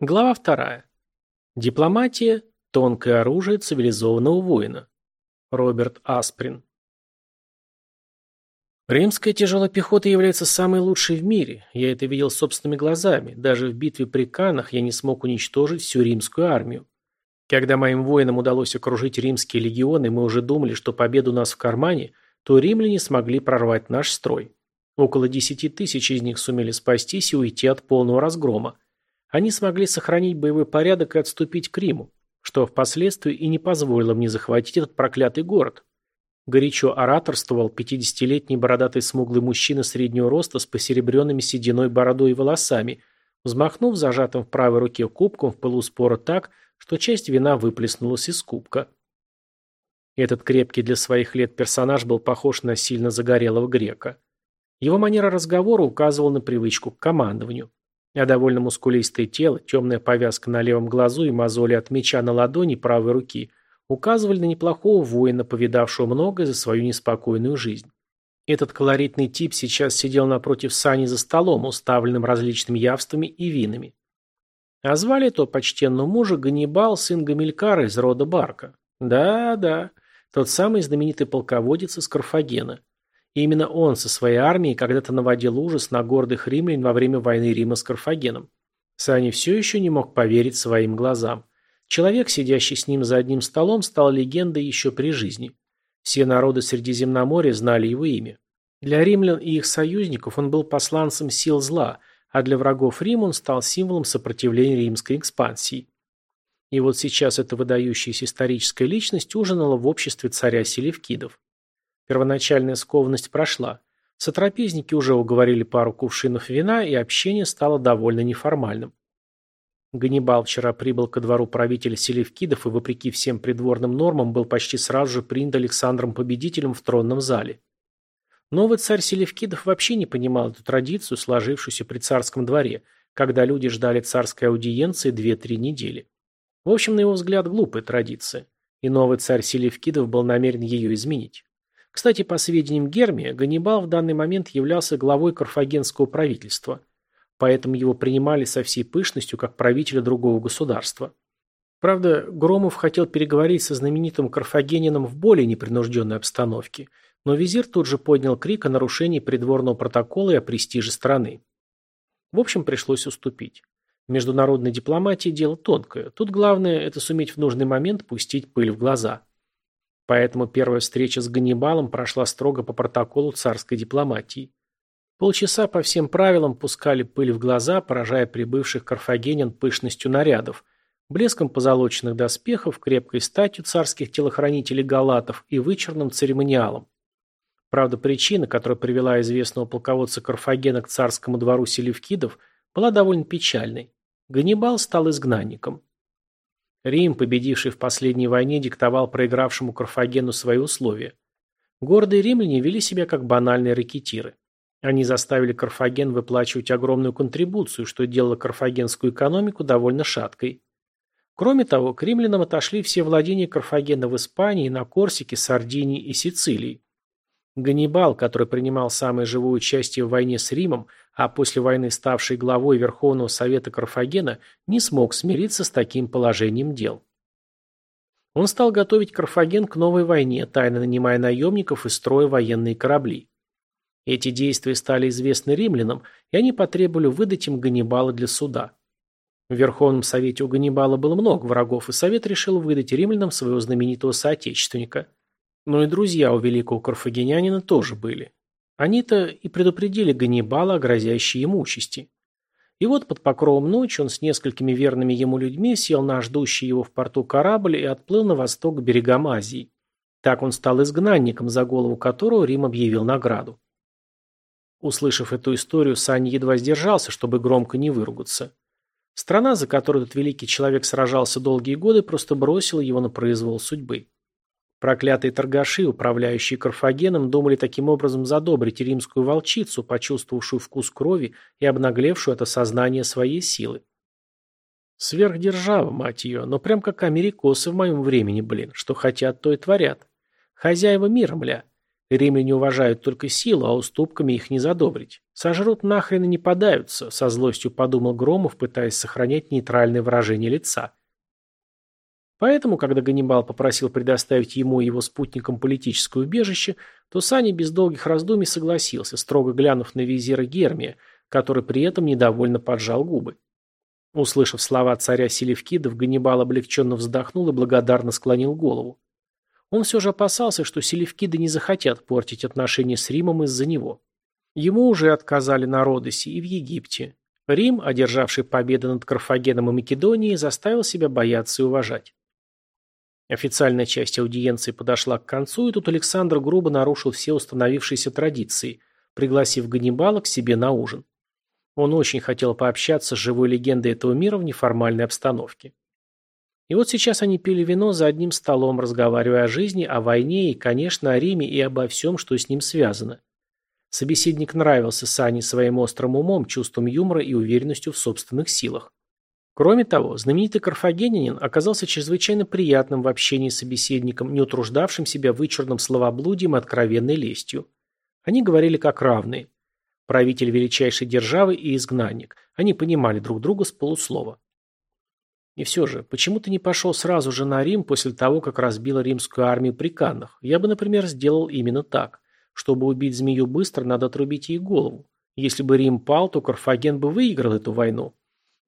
Глава вторая. Дипломатия – тонкое оружие цивилизованного воина. Роберт Асприн. Римская тяжелая пехота является самой лучшей в мире. Я это видел собственными глазами. Даже в битве при Каннах я не смог уничтожить всю римскую армию. Когда моим воинам удалось окружить римские легионы, мы уже думали, что победа у нас в кармане, то римляне смогли прорвать наш строй. Около десяти тысяч из них сумели спастись и уйти от полного разгрома они смогли сохранить боевой порядок и отступить к Риму, что впоследствии и не позволило мне захватить этот проклятый город. Горячо ораторствовал 50-летний бородатый смуглый мужчина среднего роста с посеребренными сединой бородой и волосами, взмахнув зажатым в правой руке кубком в пылу спора так, что часть вина выплеснулась из кубка. Этот крепкий для своих лет персонаж был похож на сильно загорелого грека. Его манера разговора указывала на привычку к командованию а довольно мускулистое тело, темная повязка на левом глазу и мозоли от меча на ладони правой руки указывали на неплохого воина, повидавшего многое за свою неспокойную жизнь. Этот колоритный тип сейчас сидел напротив Сани за столом, уставленным различными явствами и винами. А звали этого почтенного мужа Ганнибал, сын Гамилькара из рода Барка. Да-да, тот самый знаменитый полководец из Карфагена. И именно он со своей армией когда-то наводил ужас на гордых римлян во время войны Рима с Карфагеном. Сани все еще не мог поверить своим глазам. Человек, сидящий с ним за одним столом, стал легендой еще при жизни. Все народы Средиземноморья знали его имя. Для римлян и их союзников он был посланцем сил зла, а для врагов Рима он стал символом сопротивления римской экспансии. И вот сейчас эта выдающаяся историческая личность ужинала в обществе царя Селевкидов. Первоначальная скованность прошла. Сотрапезники уже уговорили пару кувшинов вина, и общение стало довольно неформальным. Ганнибал вчера прибыл ко двору правителя Селевкидов и, вопреки всем придворным нормам, был почти сразу же принят Александром Победителем в тронном зале. Новый царь Селевкидов вообще не понимал эту традицию, сложившуюся при царском дворе, когда люди ждали царской аудиенции две-три недели. В общем, на его взгляд, глупая традиция, и новый царь Селевкидов был намерен ее изменить. Кстати, по сведениям Гермия, Ганнибал в данный момент являлся главой карфагенского правительства, поэтому его принимали со всей пышностью как правителя другого государства. Правда, Громов хотел переговорить со знаменитым карфагенином в более непринужденной обстановке, но визир тут же поднял крик о нарушении придворного протокола и о престиже страны. В общем, пришлось уступить. Международная дипломатия – дело тонкое. Тут главное – это суметь в нужный момент пустить пыль в глаза. Поэтому первая встреча с Ганнибалом прошла строго по протоколу царской дипломатии. Полчаса по всем правилам пускали пыль в глаза, поражая прибывших карфагенян пышностью нарядов, блеском позолоченных доспехов, крепкой статью царских телохранителей галатов и вычурным церемониалом. Правда, причина, которая привела известного полководца Карфагена к царскому двору селевкидов, была довольно печальной. Ганнибал стал изгнанником. Рим, победивший в последней войне, диктовал проигравшему Карфагену свои условия. Гордые римляне вели себя как банальные ракетиры. Они заставили Карфаген выплачивать огромную контрибуцию, что делало карфагенскую экономику довольно шаткой. Кроме того, к римлянам отошли все владения Карфагена в Испании, на Корсике, Сардинии и Сицилии. Ганнибал, который принимал самое живое участие в войне с Римом, а после войны ставший главой Верховного Совета Карфагена, не смог смириться с таким положением дел. Он стал готовить Карфаген к новой войне, тайно нанимая наемников и строя военные корабли. Эти действия стали известны римлянам, и они потребовали выдать им Ганнибала для суда. В Верховном Совете у Ганнибала было много врагов, и Совет решил выдать римлянам своего знаменитого соотечественника. Но и друзья у великого карфагенянина тоже были. Они-то и предупредили Ганнибала о грозящей ему участи. И вот под покровом ночи он с несколькими верными ему людьми сел на ждущий его в порту корабль и отплыл на восток к берегам Азии. Так он стал изгнанником, за голову которого Рим объявил награду. Услышав эту историю, Сань едва сдержался, чтобы громко не выругаться. Страна, за которую этот великий человек сражался долгие годы, просто бросила его на произвол судьбы. Проклятые торгаши, управляющие Карфагеном, думали таким образом задобрить римскую волчицу, почувствовавшую вкус крови и обнаглевшую от осознания своей силы. Сверхдержава, мать ее, но прям как америкосы в моем времени, блин, что хотят, то и творят. Хозяева мира, мля. Римляне уважают только силу, а уступками их не задобрить. Сожрут нахрен и не подаются, со злостью подумал Громов, пытаясь сохранять нейтральное выражение лица. Поэтому, когда Ганнибал попросил предоставить ему и его спутникам политическое убежище, то Саня без долгих раздумий согласился, строго глянув на визира Гермия, который при этом недовольно поджал губы. Услышав слова царя Селевкидов, Ганнибал облегченно вздохнул и благодарно склонил голову. Он все же опасался, что селевкиды не захотят портить отношения с Римом из-за него. Ему уже отказали на Родосе и в Египте. Рим, одержавший победы над Карфагеном и Македонией, заставил себя бояться и уважать. Официальная часть аудиенции подошла к концу, и тут Александр грубо нарушил все установившиеся традиции, пригласив Ганнибала к себе на ужин. Он очень хотел пообщаться с живой легендой этого мира в неформальной обстановке. И вот сейчас они пили вино за одним столом, разговаривая о жизни, о войне и, конечно, о Риме и обо всем, что с ним связано. Собеседник нравился Сане своим острым умом, чувством юмора и уверенностью в собственных силах. Кроме того, знаменитый карфагенянин оказался чрезвычайно приятным в общении с собеседником, не утруждавшим себя вычурным словоблудием и откровенной лестью. Они говорили как равные. Правитель величайшей державы и изгнанник. Они понимали друг друга с полуслова. И все же, почему ты не пошел сразу же на Рим после того, как разбила римскую армию при Каннах? Я бы, например, сделал именно так. Чтобы убить змею быстро, надо отрубить ей голову. Если бы Рим пал, то Карфаген бы выиграл эту войну.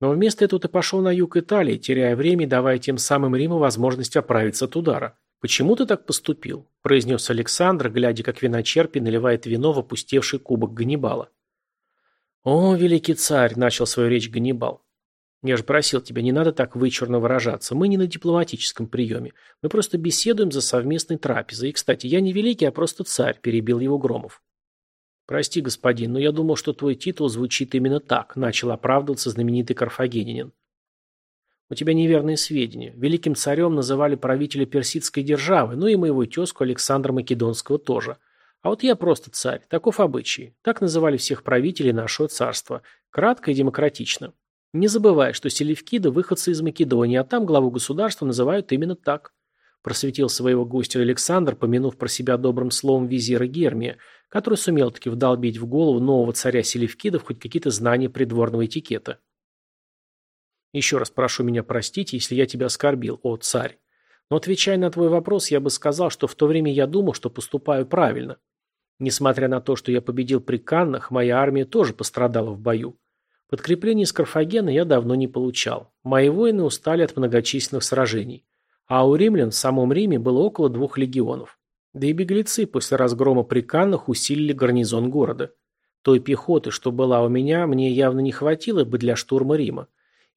Но вместо этого ты пошел на юг Италии, теряя время и давая тем самым Риму возможность оправиться от удара. «Почему ты так поступил?» – произнес Александр, глядя, как виночерпий наливает вино в опустевший кубок Ганнибала. «О, великий царь!» – начал свою речь Ганнибал. Я же просил тебя, не надо так вычурно выражаться. Мы не на дипломатическом приеме. Мы просто беседуем за совместной трапезой. И, кстати, я не великий, а просто царь, перебил его Громов. Прости, господин, но я думал, что твой титул звучит именно так, начал оправдываться знаменитый карфагенинин. У тебя неверные сведения. Великим царем называли правителя персидской державы, ну и моего тезку Александра Македонского тоже. А вот я просто царь, таков обычай. Так называли всех правителей нашего царства. Кратко и демократично. Не забывай, что селевкиды – выходцы из Македонии, а там главу государства называют именно так. Просветил своего гостя Александр, помянув про себя добрым словом визира Гермия, который сумел таки вдолбить в голову нового царя селевкидов хоть какие-то знания придворного этикета. Еще раз прошу меня простить, если я тебя оскорбил, о царь. Но отвечая на твой вопрос, я бы сказал, что в то время я думал, что поступаю правильно. Несмотря на то, что я победил при Каннах, моя армия тоже пострадала в бою. Подкреплений из Карфагена я давно не получал. Мои воины устали от многочисленных сражений. А у римлян в самом Риме было около двух легионов. Да и беглецы после разгрома при Каннах усилили гарнизон города. Той пехоты, что была у меня, мне явно не хватило бы для штурма Рима.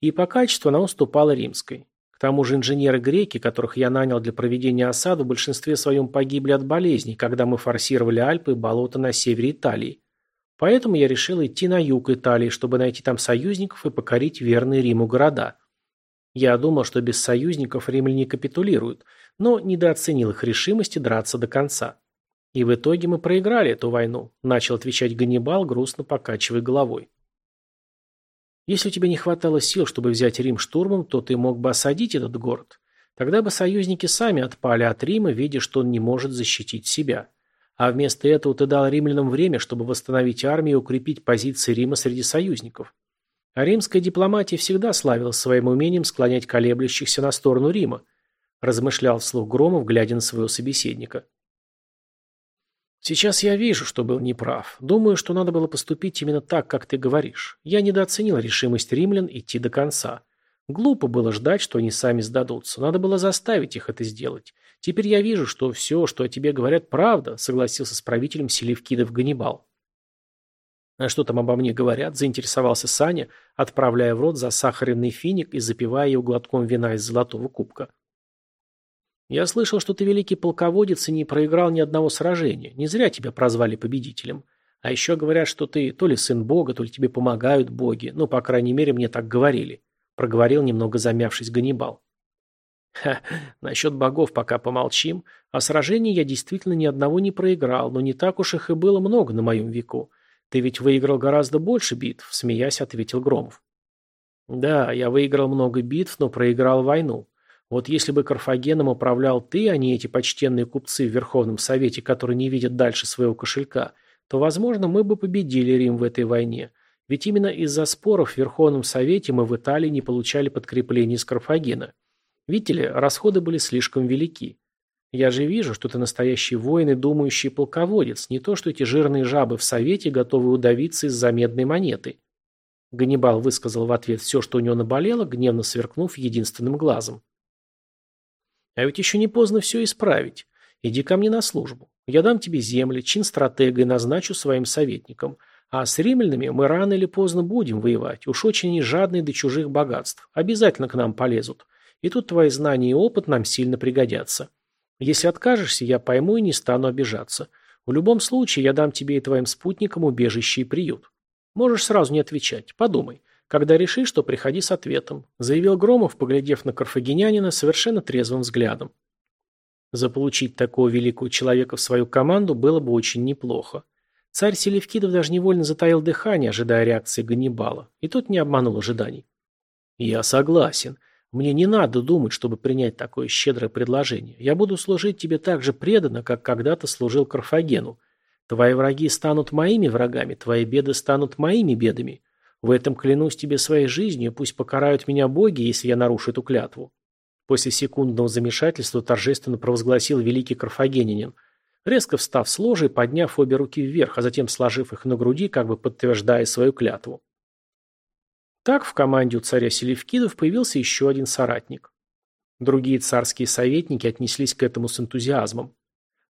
И по качеству она уступала римской. К тому же инженеры-греки, которых я нанял для проведения осады, в большинстве своем погибли от болезней, когда мы форсировали Альпы и болота на севере Италии. Поэтому я решил идти на юг Италии, чтобы найти там союзников и покорить верные Риму города. Я думал, что без союзников римляне капитулируют, но недооценил их решимости драться до конца. И в итоге мы проиграли эту войну, начал отвечать Ганнибал, грустно покачивая головой. Если у тебя не хватало сил, чтобы взять Рим штурмом, то ты мог бы осадить этот город. Тогда бы союзники сами отпали от Рима, видя, что он не может защитить себя. А вместо этого ты дал римлянам время, чтобы восстановить армию и укрепить позиции Рима среди союзников. А римская дипломатия всегда славилась своим умением склонять колеблющихся на сторону Рима, размышлял вслух Громов, глядя на своего собеседника. Сейчас я вижу, что был неправ. Думаю, что надо было поступить именно так, как ты говоришь. Я недооценил решимость римлян идти до конца. Глупо было ждать, что они сами сдадутся. Надо было заставить их это сделать. Теперь я вижу, что все, что о тебе говорят, правда, согласился с правителем Селевкидов Ганнибал. А что там обо мне говорят? Заинтересовался Саня, отправляя в рот засахаренный финик и запивая его глотком вина из золотого кубка. Я слышал, что ты великий полководец и не проиграл ни одного сражения. Не зря тебя прозвали победителем. А еще говорят, что ты то ли сын бога, то ли тебе помогают боги. Ну, по крайней мере, мне так говорили. Проговорил, немного замявшись Ганнибал. Ха, насчет богов пока помолчим. О сражении я действительно ни одного не проиграл, но не так уж их и было много на моем веку. Ты ведь выиграл гораздо больше битв, смеясь, ответил Громов. Да, я выиграл много битв, но проиграл войну. Вот если бы Карфагеном управлял ты, а не эти почтенные купцы в Верховном Совете, которые не видят дальше своего кошелька, то, возможно, мы бы победили Рим в этой войне. Ведь именно из-за споров в Верховном Совете мы в Италии не получали подкрепления из Карфагена. Видите ли, расходы были слишком велики. Я же вижу, что ты настоящий воин и думающий полководец, не то что эти жирные жабы в Совете, готовы удавиться из-за медной монеты. Ганнибал высказал в ответ все, что у него наболело, гневно сверкнув единственным глазом. А ведь еще не поздно все исправить. Иди ко мне на службу. Я дам тебе земли, чин стратега и назначу своим советником. А с римлянами мы рано или поздно будем воевать. Уж очень они жадные до чужих богатств. Обязательно к нам полезут. И тут твои знания и опыт нам сильно пригодятся. Если откажешься, я пойму и не стану обижаться. В любом случае, я дам тебе и твоим спутникам убежище и приют. Можешь сразу не отвечать. Подумай. Когда решишь, то приходи с ответом», – заявил Громов, поглядев на карфагенянина совершенно трезвым взглядом. Заполучить такого великого человека в свою команду было бы очень неплохо. Царь Селевкидов даже невольно затаил дыхание, ожидая реакции Ганнибала, и тот не обманул ожиданий. «Я согласен. Мне не надо думать, чтобы принять такое щедрое предложение. Я буду служить тебе так же преданно, как когда-то служил Карфагену. Твои враги станут моими врагами, твои беды станут моими бедами. В этом клянусь тебе своей жизнью, пусть покарают меня боги, если я нарушу эту клятву. После секундного замешательства торжественно провозгласил великий карфагенинин, резко встав с ложи подняв обе руки вверх, а затем сложив их на груди, как бы подтверждая свою клятву. Так в команде у царя Селевкидов появился еще один соратник. Другие царские советники отнеслись к этому с энтузиазмом.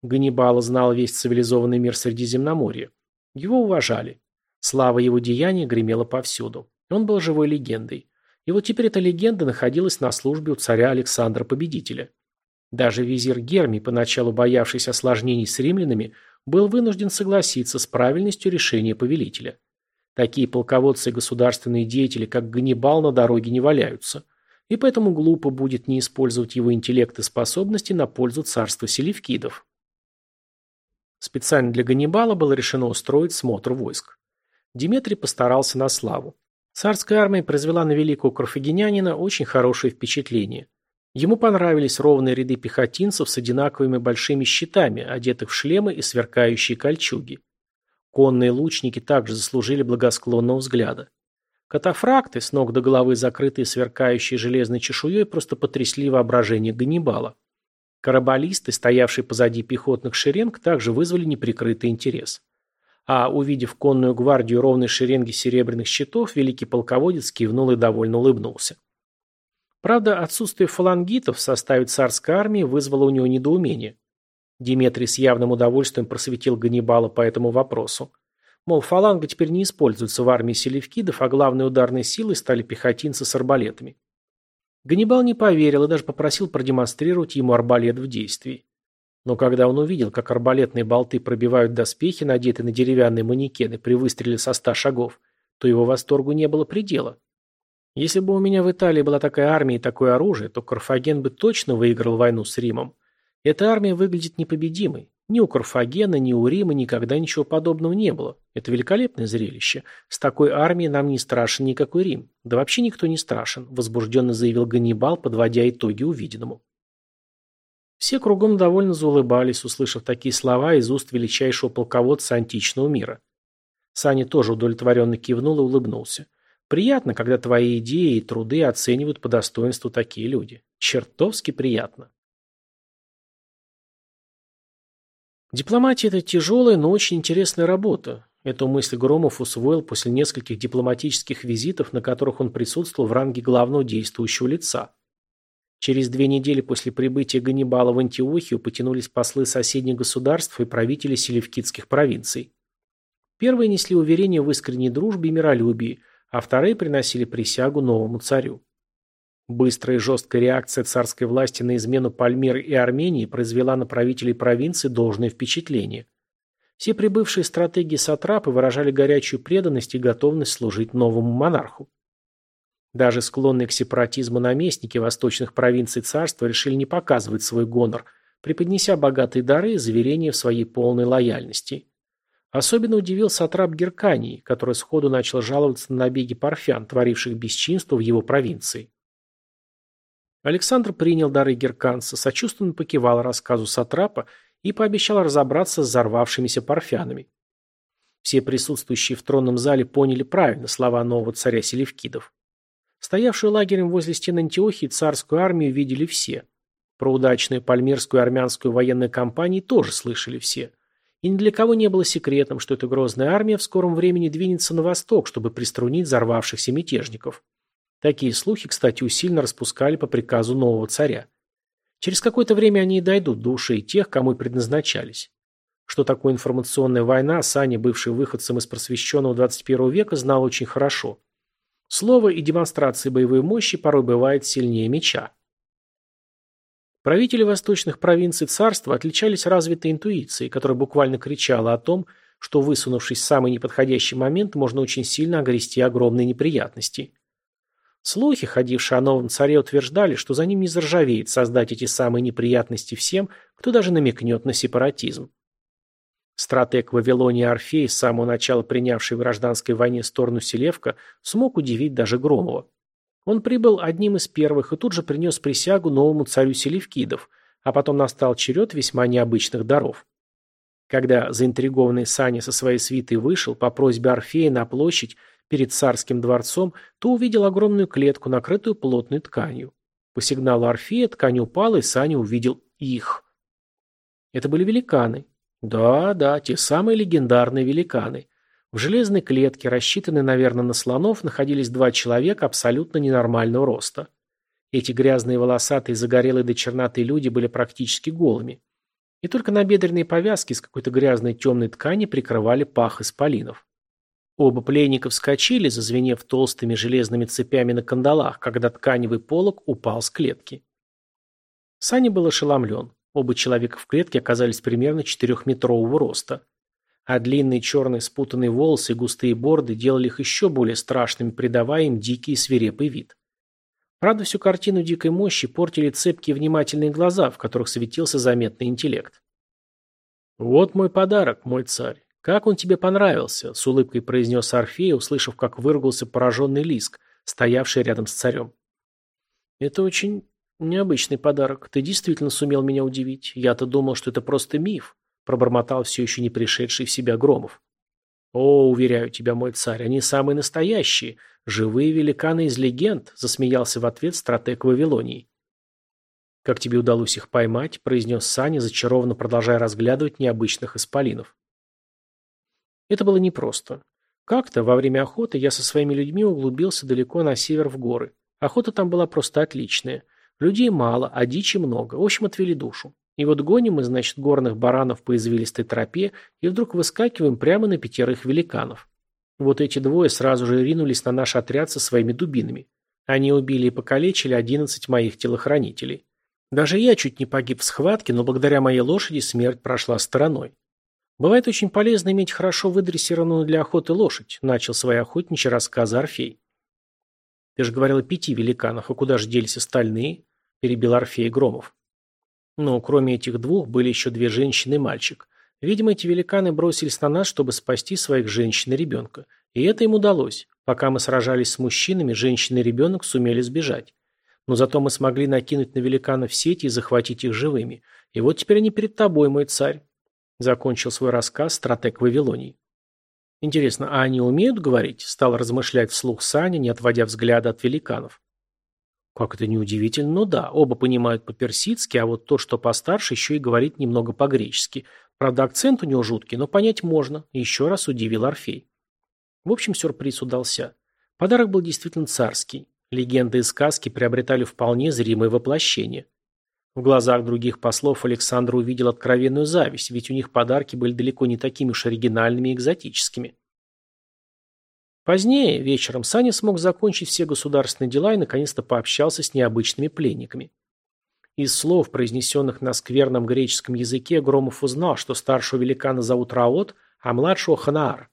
Ганнибал знал весь цивилизованный мир Средиземноморья. Его уважали. Слава его деяний гремела повсюду. Он был живой легендой. И вот теперь эта легенда находилась на службе у царя Александра Победителя. Даже визир Гермий, поначалу боявшийся осложнений с римлянами, был вынужден согласиться с правильностью решения повелителя. Такие полководцы и государственные деятели, как Ганнибал, на дороге не валяются. И поэтому глупо будет не использовать его интеллект и способности на пользу царства селевкидов. Специально для Ганнибала было решено устроить смотр войск. Диметрий постарался на славу. Царская армия произвела на великого карфагенянина очень хорошее впечатление. Ему понравились ровные ряды пехотинцев с одинаковыми большими щитами, одетых в шлемы и сверкающие кольчуги. Конные лучники также заслужили благосклонного взгляда. Катафракты, с ног до головы закрытые сверкающей железной чешуей, просто потрясли воображение Ганнибала. Карабалисты, стоявшие позади пехотных шеренг, также вызвали неприкрытый интерес. А увидев конную гвардию ровной шеренги серебряных щитов, великий полководец кивнул и довольно улыбнулся. Правда, отсутствие фалангитов в составе царской армии вызвало у него недоумение. Диметрий с явным удовольствием просветил Ганнибала по этому вопросу. Мол, фаланга теперь не используется в армии селевкидов, а главной ударной силой стали пехотинцы с арбалетами. Ганнибал не поверил и даже попросил продемонстрировать ему арбалет в действии. Но когда он увидел, как арбалетные болты пробивают доспехи, надетые на деревянные манекены при выстреле со ста шагов, то его восторгу не было предела. Если бы у меня в Италии была такая армия и такое оружие, то Карфаген бы точно выиграл войну с Римом. Эта армия выглядит непобедимой. Ни у Карфагена, ни у Рима никогда ничего подобного не было. Это великолепное зрелище. С такой армией нам не страшен никакой Рим. Да вообще никто не страшен, возбужденно заявил Ганнибал, подводя итоги увиденному. Все кругом довольно заулыбались, услышав такие слова из уст величайшего полководца античного мира. Саня тоже удовлетворенно кивнул и улыбнулся. Приятно, когда твои идеи и труды оценивают по достоинству такие люди. Чертовски приятно. Дипломатия – это тяжелая, но очень интересная работа. Эту мысль Громов усвоил после нескольких дипломатических визитов, на которых он присутствовал в ранге главного действующего лица. Через две недели после прибытия Ганнибала в Антиохию потянулись послы соседних государств и правители селевкидских провинций. Первые несли уверение в искренней дружбе и миролюбии, а вторые приносили присягу новому царю. Быстрая и жесткая реакция царской власти на измену Пальмиры и Армении произвела на правителей провинции должное впечатление. Все прибывшие стратегии сатрапы выражали горячую преданность и готовность служить новому монарху. Даже склонные к сепаратизму наместники восточных провинций царства решили не показывать свой гонор, преподнеся богатые дары и заверения в своей полной лояльности. Особенно удивил сатрап Геркании, который сходу начал жаловаться на набеги парфян, творивших бесчинство в его провинции. Александр принял дары Герканца, сочувственно покивал рассказу Сатрапа и пообещал разобраться с взорвавшимися парфянами. Все присутствующие в тронном зале поняли правильно слова нового царя Селевкидов. Стоявшую лагерем возле стен Антиохии царскую армию видели все. Про удачную пальмирскую армянскую военную кампанию тоже слышали все. И ни для кого не было секретом, что эта грозная армия в скором времени двинется на восток, чтобы приструнить взорвавшихся мятежников. Такие слухи, кстати, усиленно распускали по приказу нового царя. Через какое-то время они и дойдут до ушей тех, кому и предназначались. Что такое информационная война, Саня, бывший выходцем из просвещенного 21 века, знал очень хорошо. Слово и демонстрации боевой мощи порой бывает сильнее меча. Правители восточных провинций царства отличались развитой интуицией, которая буквально кричала о том, что, высунувшись в самый неподходящий момент, можно очень сильно огрести огромные неприятности. Слухи, ходившие о новом царе, утверждали, что за ним не заржавеет создать эти самые неприятности всем, кто даже намекнет на сепаратизм. Стратег Вавилонии Орфей, с самого начала принявший в гражданской войне сторону Селевка, смог удивить даже Громова. Он прибыл одним из первых и тут же принес присягу новому царю Селевкидов, а потом настал черед весьма необычных даров. Когда заинтригованный Саня со своей свитой вышел по просьбе Орфея на площадь перед царским дворцом, то увидел огромную клетку, накрытую плотной тканью. По сигналу Орфея ткань упала, и Саня увидел их. Это были великаны. Да, да, те самые легендарные великаны. В железной клетке, рассчитанной, наверное, на слонов, находились два человека абсолютно ненормального роста. Эти грязные волосатые, загорелые до черноты люди были практически голыми. И только набедренные повязки из какой-то грязной темной ткани прикрывали пах исполинов. Оба пленника вскочили, зазвенев толстыми железными цепями на кандалах, когда тканевый полог упал с клетки. Саня был ошеломлен. Оба человека в клетке оказались примерно четырехметрового роста а длинные черные спутанные волосы и густые борды делали их еще более страшными, придавая им дикий и свирепый вид. Правда, всю картину дикой мощи портили цепкие внимательные глаза, в которых светился заметный интеллект. «Вот мой подарок, мой царь. Как он тебе понравился?» – с улыбкой произнес Орфей, услышав, как выругался пораженный Лиск, стоявший рядом с царем. «Это очень необычный подарок. Ты действительно сумел меня удивить. Я-то думал, что это просто миф пробормотал все еще не пришедший в себя Громов. «О, уверяю тебя, мой царь, они самые настоящие, живые великаны из легенд», засмеялся в ответ стратег Вавилонии. «Как тебе удалось их поймать?» – произнес Саня, зачарованно продолжая разглядывать необычных исполинов. Это было непросто. Как-то во время охоты я со своими людьми углубился далеко на север в горы. Охота там была просто отличная. Людей мало, а дичи много. В общем, отвели душу. И вот гоним мы, значит, горных баранов по извилистой тропе и вдруг выскакиваем прямо на пятерых великанов. Вот эти двое сразу же ринулись на наш отряд со своими дубинами. Они убили и покалечили одиннадцать моих телохранителей. Даже я чуть не погиб в схватке, но благодаря моей лошади смерть прошла стороной. Бывает очень полезно иметь хорошо выдрессированную для охоты лошадь, начал свои охотничьи рассказы Орфей. Ты же говорил о пяти великанах, а куда же делись остальные? Перебил Орфей Громов. Но кроме этих двух были еще две женщины и мальчик. Видимо, эти великаны бросились на нас, чтобы спасти своих женщин и ребенка. И это им удалось. Пока мы сражались с мужчинами, женщины и ребенок сумели сбежать. Но зато мы смогли накинуть на великанов сети и захватить их живыми. И вот теперь они перед тобой, мой царь. Закончил свой рассказ стратег Вавилоний. Интересно, а они умеют говорить? Стал размышлять вслух Саня, не отводя взгляда от великанов. Как это неудивительно, но да, оба понимают по-персидски, а вот тот, что постарше, еще и говорит немного по-гречески. Правда, акцент у него жуткий, но понять можно, еще раз удивил Орфей. В общем, сюрприз удался. Подарок был действительно царский. Легенды и сказки приобретали вполне зримое воплощение. В глазах других послов Александр увидел откровенную зависть, ведь у них подарки были далеко не такими уж оригинальными и экзотическими. Позднее, вечером, Саня смог закончить все государственные дела и наконец-то пообщался с необычными пленниками. Из слов, произнесенных на скверном греческом языке, Громов узнал, что старшего великана зовут Раот, а младшего Ханаар.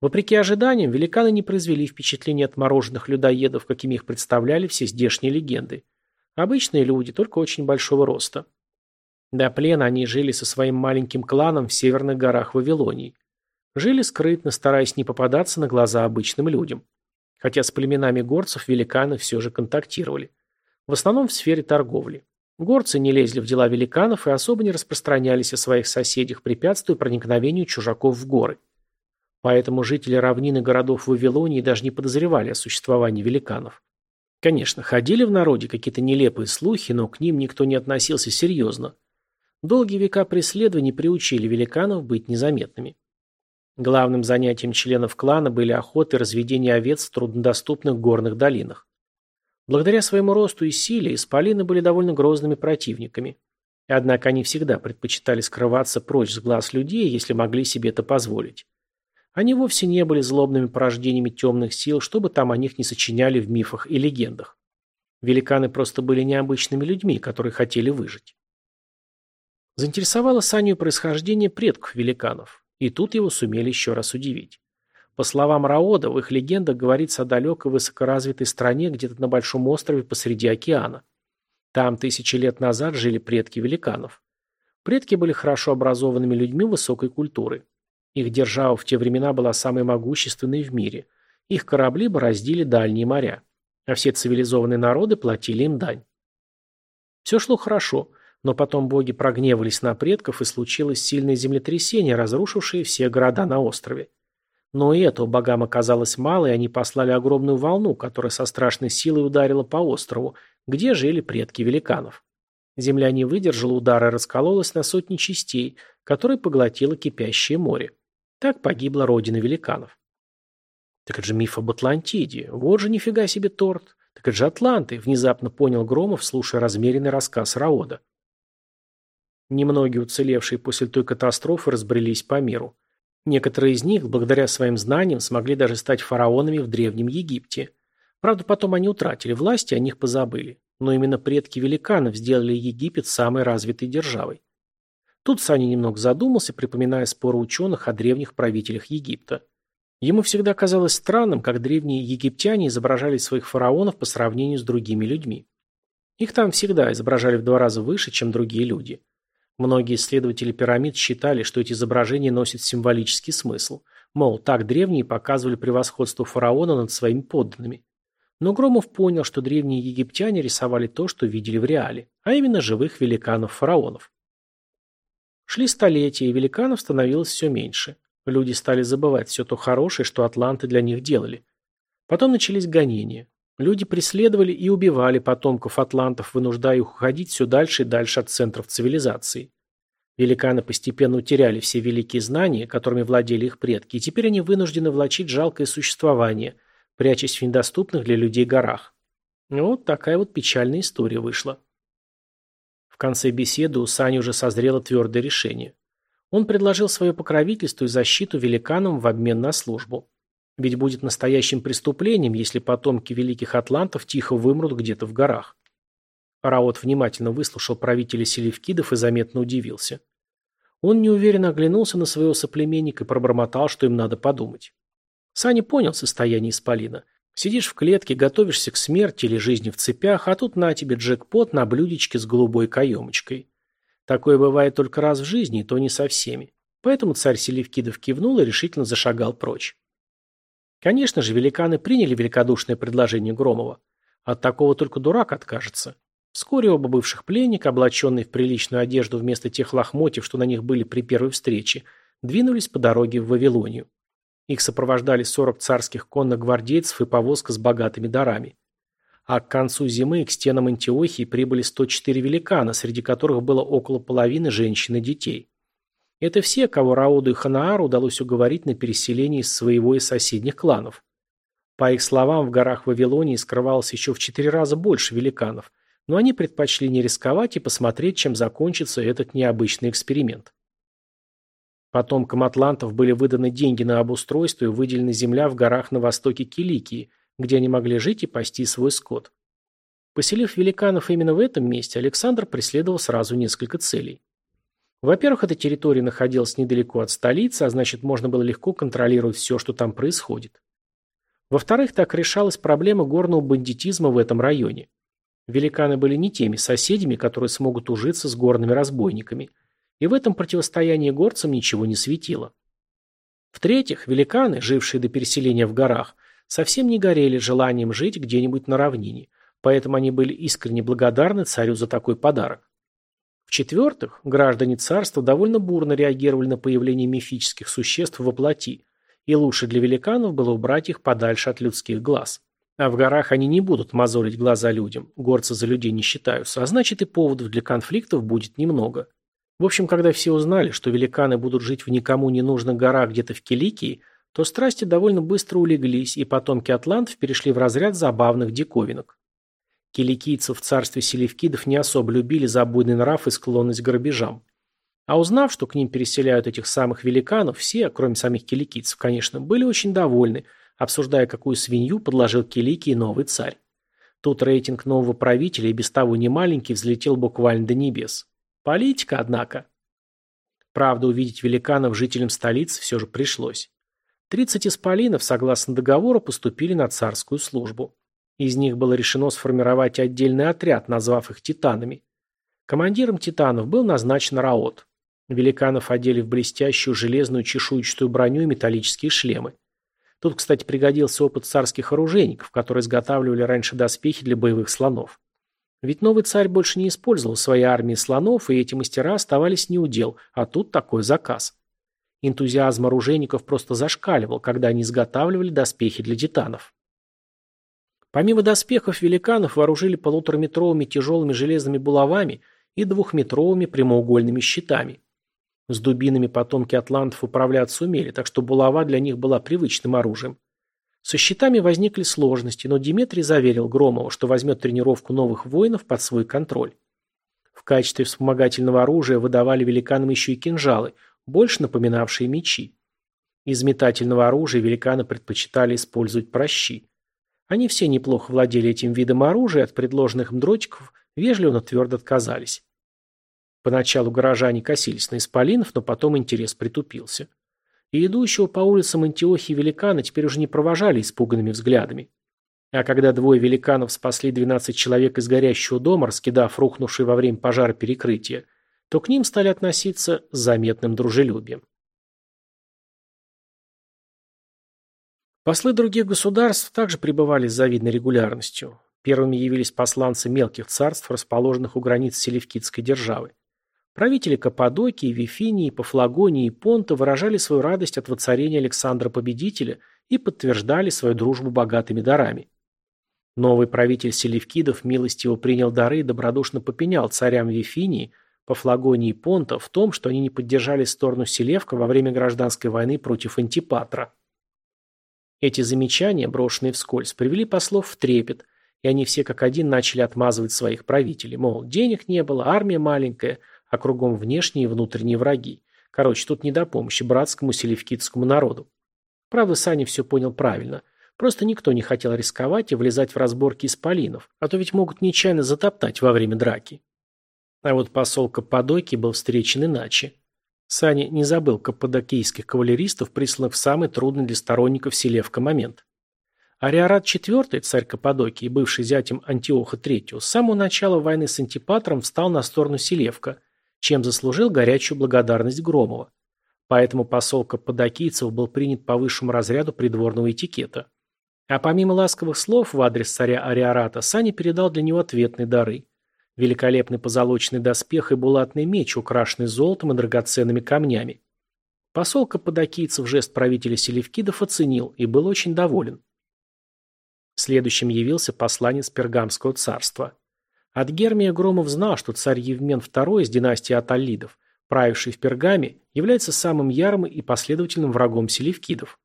Вопреки ожиданиям, великаны не произвели впечатления отмороженных людоедов, какими их представляли все здешние легенды. Обычные люди, только очень большого роста. До плена они жили со своим маленьким кланом в северных горах Вавилонии. Жили скрытно, стараясь не попадаться на глаза обычным людям. Хотя с племенами горцев великаны все же контактировали. В основном в сфере торговли. Горцы не лезли в дела великанов и особо не распространялись о своих соседях, препятствуя проникновению чужаков в горы. Поэтому жители равнины городов Вавилонии даже не подозревали о существовании великанов. Конечно, ходили в народе какие-то нелепые слухи, но к ним никто не относился серьезно. Долгие века преследований приучили великанов быть незаметными. Главным занятием членов клана были охота и разведение овец в труднодоступных горных долинах. Благодаря своему росту и силе исполины были довольно грозными противниками. Однако они всегда предпочитали скрываться прочь с глаз людей, если могли себе это позволить. Они вовсе не были злобными порождениями темных сил, чтобы там о них не сочиняли в мифах и легендах. Великаны просто были необычными людьми, которые хотели выжить. Заинтересовало Саню происхождение предков великанов, и тут его сумели еще раз удивить. По словам Раода, в их легендах говорится о далекой высокоразвитой стране где-то на большом острове посреди океана. Там тысячи лет назад жили предки великанов. Предки были хорошо образованными людьми высокой культуры. Их держава в те времена была самой могущественной в мире. Их корабли бороздили дальние моря. А все цивилизованные народы платили им дань. Все шло хорошо, но потом боги прогневались на предков и случилось сильное землетрясение, разрушившее все города на острове. Но и этого богам оказалось мало, и они послали огромную волну, которая со страшной силой ударила по острову, где жили предки великанов. Земля не выдержала удара и раскололась на сотни частей, которые поглотило кипящее море. Так погибла родина великанов. Так это же миф об Атлантиде. Вот же нифига себе торт. Так это же Атланты, внезапно понял Громов, слушая размеренный рассказ Раода. Немногие уцелевшие после той катастрофы разбрелись по миру. Некоторые из них, благодаря своим знаниям, смогли даже стать фараонами в Древнем Египте. Правда, потом они утратили власть и о них позабыли. Но именно предки великанов сделали Египет самой развитой державой. Тут Саня немного задумался, припоминая споры ученых о древних правителях Египта. Ему всегда казалось странным, как древние египтяне изображали своих фараонов по сравнению с другими людьми. Их там всегда изображали в два раза выше, чем другие люди. Многие исследователи пирамид считали, что эти изображения носят символический смысл. Мол, так древние показывали превосходство фараона над своими подданными. Но Громов понял, что древние египтяне рисовали то, что видели в реале, а именно живых великанов-фараонов. Шли столетия, и великанов становилось все меньше. Люди стали забывать все то хорошее, что атланты для них делали. Потом начались гонения. Люди преследовали и убивали потомков атлантов, вынуждая их уходить все дальше и дальше от центров цивилизации. Великаны постепенно утеряли все великие знания, которыми владели их предки, и теперь они вынуждены влачить жалкое существование, прячась в недоступных для людей горах. Вот такая вот печальная история вышла. В конце беседы у Сани уже созрело твердое решение. Он предложил свое покровительство и защиту великанам в обмен на службу. Ведь будет настоящим преступлением, если потомки великих атлантов тихо вымрут где-то в горах. Раот внимательно выслушал правителя селевкидов и заметно удивился. Он неуверенно оглянулся на своего соплеменника и пробормотал, что им надо подумать. Саня понял состояние исполина. Сидишь в клетке, готовишься к смерти или жизни в цепях, а тут на тебе джекпот на блюдечке с голубой каемочкой. Такое бывает только раз в жизни, и то не со всеми. Поэтому царь Селевкидов кивнул и решительно зашагал прочь. Конечно же, великаны приняли великодушное предложение Громова. От такого только дурак откажется. Вскоре оба бывших пленника, облаченные в приличную одежду вместо тех лохмотьев, что на них были при первой встрече, двинулись по дороге в Вавилонию. Их сопровождали 40 царских конных гвардейцев и повозка с богатыми дарами. А к концу зимы к стенам Антиохии прибыли 104 великана, среди которых было около половины женщин и детей. Это все, кого Рауду и Ханаару удалось уговорить на переселение из своего и соседних кланов. По их словам, в горах Вавилонии скрывалось еще в четыре раза больше великанов, но они предпочли не рисковать и посмотреть, чем закончится этот необычный эксперимент. Потомкам атлантов были выданы деньги на обустройство и выделена земля в горах на востоке Киликии, где они могли жить и пасти свой скот. Поселив великанов именно в этом месте, Александр преследовал сразу несколько целей. Во-первых, эта территория находилась недалеко от столицы, а значит, можно было легко контролировать все, что там происходит. Во-вторых, так решалась проблема горного бандитизма в этом районе. Великаны были не теми соседями, которые смогут ужиться с горными разбойниками. И в этом противостоянии горцам ничего не светило. В-третьих, великаны, жившие до переселения в горах, совсем не горели желанием жить где-нибудь на равнине. поэтому они были искренне благодарны царю за такой подарок. В-четвертых, граждане царства довольно бурно реагировали на появление мифических существ во плоти, и лучше для великанов было убрать их подальше от людских глаз. А в горах они не будут мозолить глаза людям, горцы за людей не считаются, а значит и поводов для конфликтов будет немного. В общем, когда все узнали, что великаны будут жить в никому не нужных горах где-то в Киликии, то страсти довольно быстро улеглись, и потомки атлантов перешли в разряд забавных диковинок. Киликийцев в царстве селевкидов не особо любили за буйный нрав и склонность к грабежам. А узнав, что к ним переселяют этих самых великанов, все, кроме самих киликийцев, конечно, были очень довольны, обсуждая, какую свинью подложил Киликии новый царь. Тут рейтинг нового правителя и без того немаленький взлетел буквально до небес. Политика, однако. Правда, увидеть великанов жителям столицы все же пришлось. Тридцать исполинов, согласно договору, поступили на царскую службу. Из них было решено сформировать отдельный отряд, назвав их титанами. Командиром титанов был назначен Раот. Великанов одели в блестящую железную чешуйчатую броню и металлические шлемы. Тут, кстати, пригодился опыт царских оружейников, которые изготавливали раньше доспехи для боевых слонов. Ведь новый царь больше не использовал свои армии слонов, и эти мастера оставались неудел, а тут такой заказ. Энтузиазм оружейников просто зашкаливал, когда они изготавливали доспехи для титанов. Помимо доспехов великанов вооружили полутораметровыми тяжелыми железными булавами и двухметровыми прямоугольными щитами. С дубинами потомки атлантов управляться умели, так что булава для них была привычным оружием. Со щитами возникли сложности, но Дмитрий заверил Громова, что возьмет тренировку новых воинов под свой контроль. В качестве вспомогательного оружия выдавали великанам еще и кинжалы, больше напоминавшие мечи. Из метательного оружия великаны предпочитали использовать прощи. Они все неплохо владели этим видом оружия, от предложенных им дротиков вежливо, но твердо отказались. Поначалу горожане косились на исполинов, но потом интерес притупился. И идущего по улицам Антиохии великана теперь уже не провожали испуганными взглядами. А когда двое великанов спасли 12 человек из горящего дома, раскидав рухнувшие во время пожара перекрытия, то к ним стали относиться с заметным дружелюбием. Послы других государств также пребывали с завидной регулярностью. Первыми явились посланцы мелких царств, расположенных у границ Селевкидской державы. Правители Каппадокии, Вифинии, Пафлагонии и Понта выражали свою радость от воцарения Александра Победителя и подтверждали свою дружбу богатыми дарами. Новый правитель Селевкидов милостиво принял дары и добродушно попенял царям Вифинии, Пафлагонии и Понта в том, что они не поддержали сторону Селевка во время гражданской войны против Антипатра. Эти замечания, брошенные вскользь, привели послов в трепет, и они все как один начали отмазывать своих правителей, мол, денег не было, армия маленькая, а кругом внешние и внутренние враги. Короче, тут не до помощи братскому селевкидскому народу. Правда, Саня все понял правильно. Просто никто не хотел рисковать и влезать в разборки исполинов, а то ведь могут нечаянно затоптать во время драки. А вот посол Каппадокии был встречен иначе. Саня не забыл каппадокийских кавалеристов, присланных в самый трудный для сторонников Селевка момент. Ариарат IV, царь Каппадокии, бывший зятем Антиоха III, с самого начала войны с Антипатром встал на сторону Селевка, чем заслужил горячую благодарность Громова. Поэтому посол каппадокийцев был принят по высшему разряду придворного этикета. А помимо ласковых слов в адрес царя Ариарата, Саня передал для него ответные дары – Великолепный позолоченный доспех и булатный меч, украшенный золотом и драгоценными камнями. Посол каппадокийцев жест правителя Селевкидов оценил и был очень доволен. Следующим явился посланец Пергамского царства. От Гермия Громов знал, что царь Евмен II из династии Аталидов, правивший в Пергаме, является самым ярым и последовательным врагом селевкидов.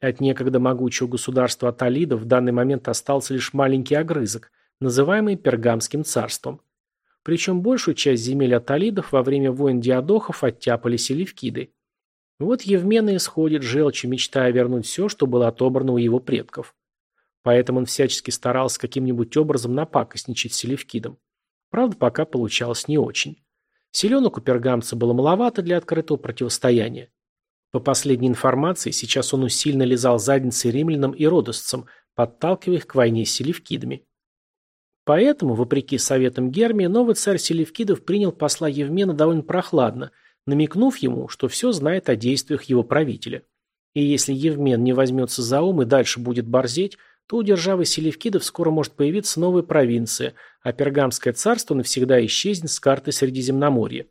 От некогда могучего государства Аталидов в данный момент остался лишь маленький огрызок – называемый Пергамским царством. Причем большую часть земель аталидов во время войн диадохов оттяпали селевкиды. Вот Евмен и исходит желчью, мечтая вернуть все, что было отобрано у его предков. Поэтому он всячески старался каким-нибудь образом напакостничать селевкидам. Правда, пока получалось не очень. Селенок у пергамца было маловато для открытого противостояния. По последней информации, сейчас он усильно лизал задницы римлянам и родосцам, подталкивая их к войне с селевкидами. Поэтому, вопреки советам Гермия, новый царь Селевкидов принял посла Евмена довольно прохладно, намекнув ему, что все знает о действиях его правителя. И если Евмен не возьмется за ум и дальше будет борзеть, то у державы Селевкидов скоро может появиться новая провинция, а Пергамское царство навсегда исчезнет с карты Средиземноморья.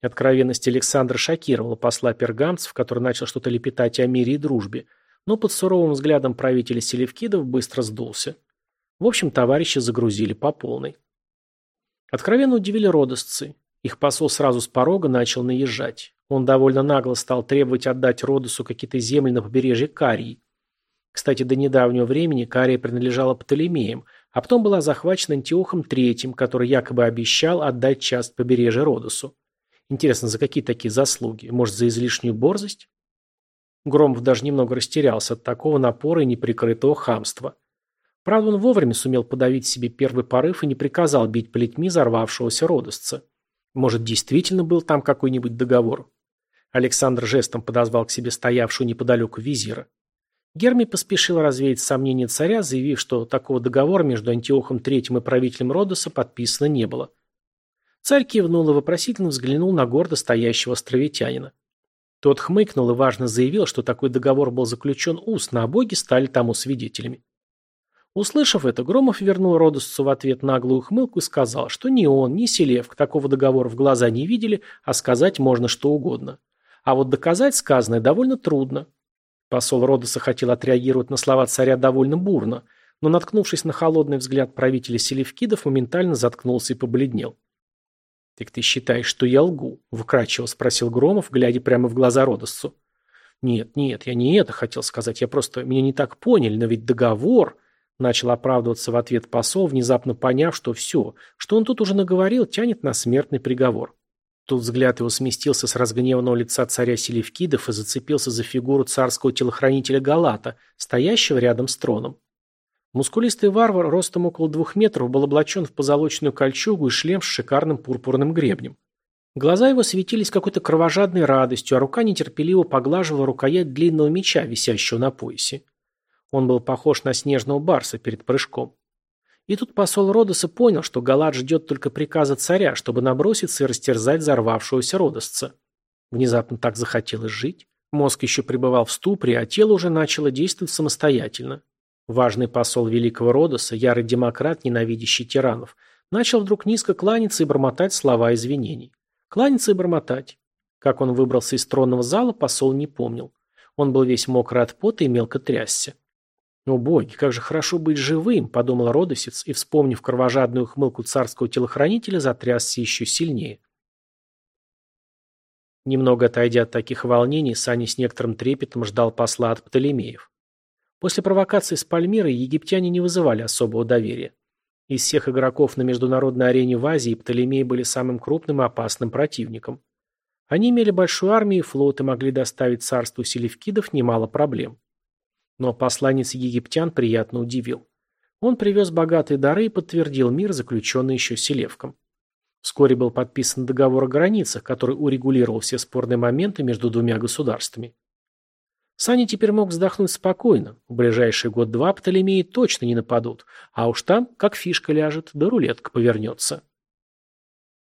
Откровенность Александра шокировала посла пергамцев, который начал что-то лепетать о мире и дружбе, но под суровым взглядом правителя Селевкидов быстро сдулся. В общем, товарищи загрузили по полной. Откровенно удивили родосцы. Их посол сразу с порога начал наезжать. Он довольно нагло стал требовать отдать Родосу какие-то земли на побережье Карии. Кстати, до недавнего времени Кария принадлежала Птолемеям, а потом была захвачена Антиохом III, который якобы обещал отдать часть побережья Родосу. Интересно, за какие такие заслуги? Может, за излишнюю борзость? Громов даже немного растерялся от такого напора и неприкрытого хамства. Правда, он вовремя сумел подавить себе первый порыв и не приказал бить плетьми взорвавшегося родосца. Может, действительно был там какой-нибудь договор? Александр жестом подозвал к себе стоявшую неподалеку визира. Герми поспешил развеять сомнения царя, заявив, что такого договора между Антиохом III и правителем Родоса подписано не было. Царь кивнул и вопросительно взглянул на гордо стоящего островитянина. Тот хмыкнул и важно заявил, что такой договор был заключен устно, а боги стали тому свидетелями. Услышав это, Громов вернул Родосцу в ответ наглую хмылку и сказал, что ни он, ни Селевк такого договора в глаза не видели, а сказать можно что угодно. А вот доказать сказанное довольно трудно. Посол Родоса хотел отреагировать на слова царя довольно бурно, но, наткнувшись на холодный взгляд правителя Селевкидов, моментально заткнулся и побледнел. «Так ты считаешь, что я лгу?» – вкрадчиво спросил Громов, глядя прямо в глаза Родосцу. «Нет, нет, я не это хотел сказать, я просто... Меня не так поняли, но ведь договор...» Начал оправдываться в ответ посол, внезапно поняв, что все, что он тут уже наговорил, тянет на смертный приговор. Тут взгляд его сместился с разгневанного лица царя Селевкидов и зацепился за фигуру царского телохранителя Галата, стоящего рядом с троном. Мускулистый варвар ростом около двух метров был облачен в позолоченную кольчугу и шлем с шикарным пурпурным гребнем. Глаза его светились какой-то кровожадной радостью, а рука нетерпеливо поглаживала рукоять длинного меча, висящего на поясе. Он был похож на снежного барса перед прыжком. И тут посол Родоса понял, что Галат ждет только приказа царя, чтобы наброситься и растерзать взорвавшегося Родосца. Внезапно так захотелось жить. Мозг еще пребывал в ступоре, а тело уже начало действовать самостоятельно. Важный посол Великого Родоса, ярый демократ, ненавидящий тиранов, начал вдруг низко кланяться и бормотать слова извинений. Кланяться и бормотать. Как он выбрался из тронного зала, посол не помнил. Он был весь мокрый от пота и мелко трясся. «О боги, как же хорошо быть живым!» – подумал Родосец и, вспомнив кровожадную хмылку царского телохранителя, затрясся еще сильнее. Немного отойдя от таких волнений, Саня с некоторым трепетом ждал посла от Птолемеев. После провокации с Пальмирой египтяне не вызывали особого доверия. Из всех игроков на международной арене в Азии Птолемеи были самым крупным и опасным противником. Они имели большую армию и флот и могли доставить царству селевкидов немало проблем. Но посланец египтян приятно удивил. Он привез богатые дары и подтвердил мир, заключенный еще Селевком. Вскоре был подписан договор о границах, который урегулировал все спорные моменты между двумя государствами. Саня теперь мог вздохнуть спокойно. В ближайший год-два Птолемеи точно не нападут. А уж там, как фишка ляжет, да рулетка повернется.